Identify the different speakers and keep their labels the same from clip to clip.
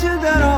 Speaker 1: imagine that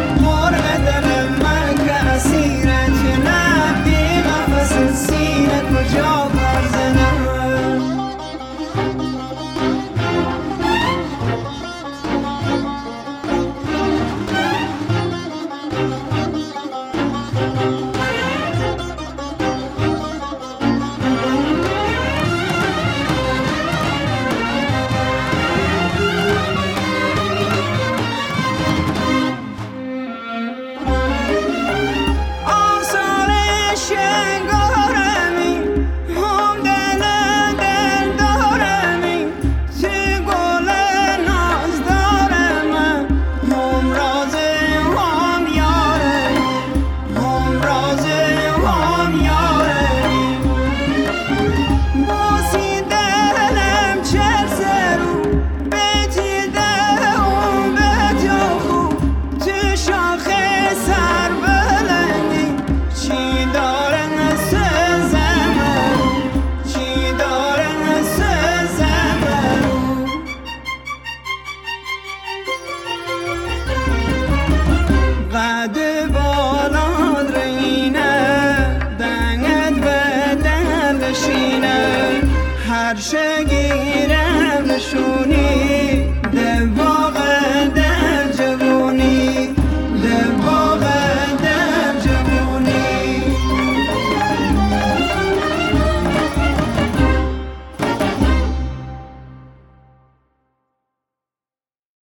Speaker 1: عرشه گیرم شد